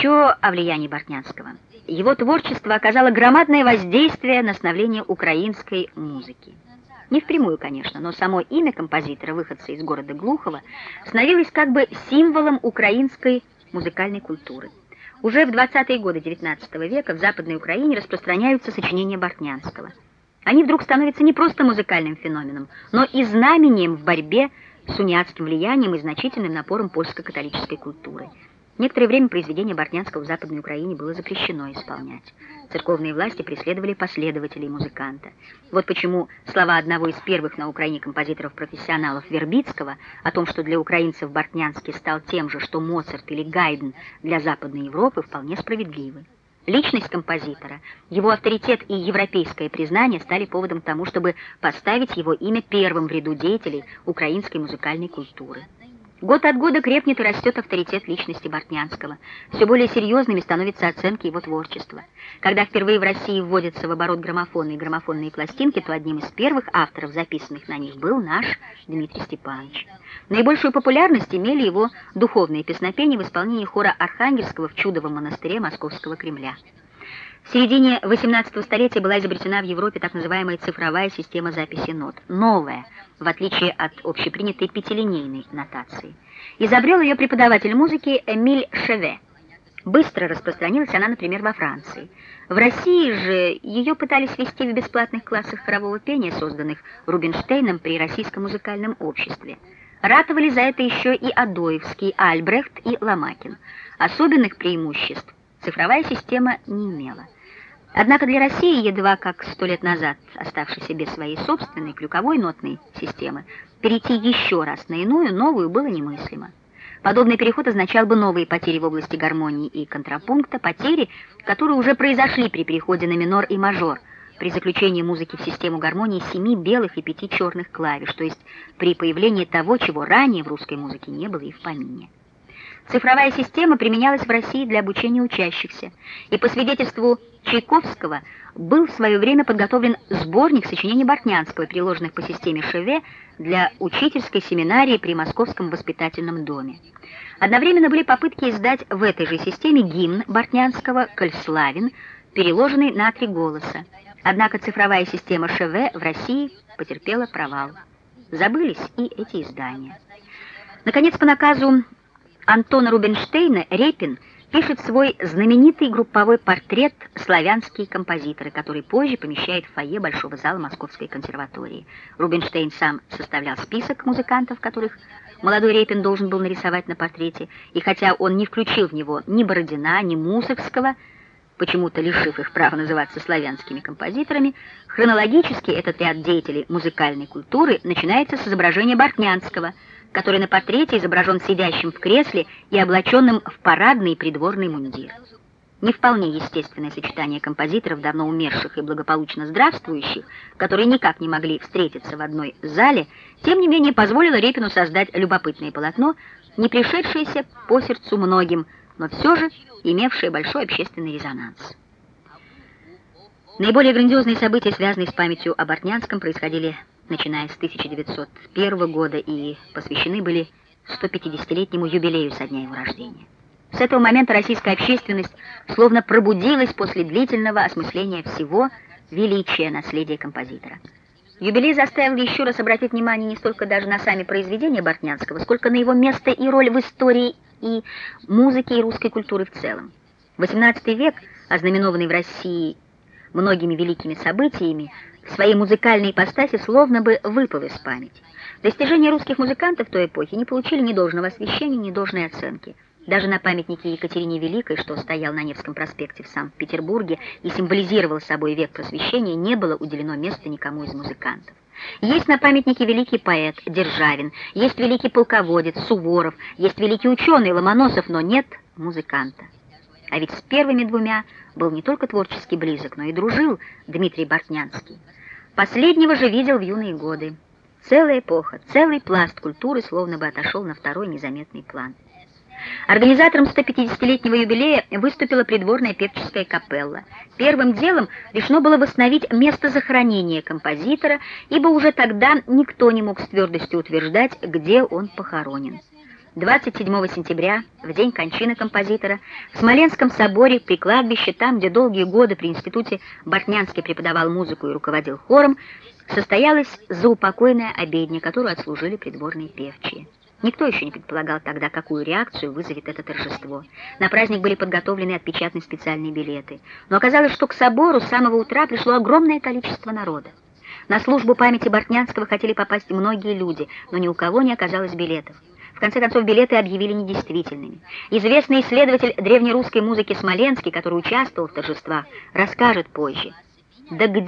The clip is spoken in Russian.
Еще о влиянии Бортнянского. Его творчество оказало громадное воздействие на становление украинской музыки. Не впрямую, конечно, но само имя композитора, выходца из города Глухова, становилось как бы символом украинской музыкальной культуры. Уже в 20-е годы XIX века в Западной Украине распространяются сочинения Бортнянского. Они вдруг становятся не просто музыкальным феноменом, но и знамением в борьбе с униатским влиянием и значительным напором польско-католической культуры. Некоторое время произведение Бортнянского в Западной Украине было запрещено исполнять. Церковные власти преследовали последователей музыканта. Вот почему слова одного из первых на Украине композиторов-профессионалов Вербицкого о том, что для украинцев Бортнянский стал тем же, что Моцарт или Гайден для Западной Европы, вполне справедливы. Личность композитора, его авторитет и европейское признание стали поводом к тому, чтобы поставить его имя первым в ряду деятелей украинской музыкальной культуры. Год от года крепнет и растет авторитет личности Бортнянского. Все более серьезными становятся оценки его творчества. Когда впервые в России вводятся в оборот граммофоны и граммофонные пластинки, то одним из первых авторов, записанных на них, был наш Дмитрий Степанович. Наибольшую популярность имели его духовные песнопения в исполнении хора Архангельского в Чудовом монастыре Московского Кремля. В середине XVIII столетия была изобретена в Европе так называемая цифровая система записи нот. Новая, в отличие от общепринятой пятилинейной нотации. Изобрел ее преподаватель музыки Эмиль Шеве. Быстро распространилась она, например, во Франции. В России же ее пытались вести в бесплатных классах хорового пения, созданных Рубинштейном при Российском музыкальном обществе. Ратовали за это еще и Адоевский, Альбрехт и Ломакин. Особенных преимуществ цифровая система не имела. Однако для России, едва как сто лет назад оставшейся без своей собственной клюковой нотной системы, перейти еще раз на иную, новую, было немыслимо. Подобный переход означал бы новые потери в области гармонии и контрапункта, потери, которые уже произошли при переходе на минор и мажор, при заключении музыки в систему гармонии семи белых и пяти черных клавиш, то есть при появлении того, чего ранее в русской музыке не было и в помине. Цифровая система применялась в России для обучения учащихся, и по свидетельству Чайковского был в свое время подготовлен сборник сочинений Бортнянского, приложенных по системе Шеве для учительской семинарии при Московском воспитательном доме. Одновременно были попытки издать в этой же системе гимн Бортнянского «Коль славен», переложенный на три голоса. Однако цифровая система Шеве в России потерпела провал. Забылись и эти издания. Наконец, по наказу Антона Рубинштейна Репин пишет свой знаменитый групповой портрет «Славянские композиторы», который позже помещает в фойе Большого зала Московской консерватории. Рубинштейн сам составлял список музыкантов, которых молодой Репин должен был нарисовать на портрете, и хотя он не включил в него ни Бородина, ни Мусоргского, почему-то лишив их права называться славянскими композиторами, хронологически этот ряд деятелей музыкальной культуры начинается с изображения Бортнянского – который на портрете изображен сидящим в кресле и облаченным в парадный придворный мундир. Не вполне естественное сочетание композиторов, давно умерших и благополучно здравствующих, которые никак не могли встретиться в одной зале, тем не менее позволило Репину создать любопытное полотно, не пришедшееся по сердцу многим, но все же имевшее большой общественный резонанс. Наиболее грандиозные события, связанные с памятью о Бортнянском, происходили начиная с 1901 года, и посвящены были 150-летнему юбилею со дня его рождения. С этого момента российская общественность словно пробудилась после длительного осмысления всего величия наследия композитора. Юбилей заставил еще раз обратить внимание не столько даже на сами произведения Бортнянского, сколько на его место и роль в истории и музыке и русской культуры в целом. XVIII век, ознаменованный в России многими великими событиями, своей музыкальной ипостаси словно бы выпал из памяти. Достижения русских музыкантов той эпохи не получили ни должного освещения, ни должной оценки. Даже на памятнике Екатерине Великой, что стоял на Невском проспекте в Санкт-Петербурге и символизировал собой век просвещения, не было уделено места никому из музыкантов. Есть на памятнике великий поэт Державин, есть великий полководец Суворов, есть великий ученый Ломоносов, но нет музыканта. А ведь с первыми двумя был не только творчески близок, но и дружил Дмитрий Бортнянский. Последнего же видел в юные годы. Целая эпоха, целый пласт культуры словно бы отошел на второй незаметный план. Организатором 150-летнего юбилея выступила придворная певческая капелла. Первым делом решено было восстановить место захоронения композитора, ибо уже тогда никто не мог с твердостью утверждать, где он похоронен. 27 сентября, в день кончины композитора, в Смоленском соборе при кладбище, там, где долгие годы при институте Бортнянский преподавал музыку и руководил хором, состоялась заупокойная обедня, которую отслужили придворные певчие. Никто еще не предполагал тогда, какую реакцию вызовет это торжество. На праздник были подготовлены и отпечатаны специальные билеты. Но оказалось, что к собору с самого утра пришло огромное количество народа. На службу памяти Бортнянского хотели попасть многие люди, но ни у кого не оказалось билетов. В конце концов, билеты объявили недействительными. Известный исследователь древнерусской музыки Смоленский, который участвовал в торжествах, расскажет позже. Да где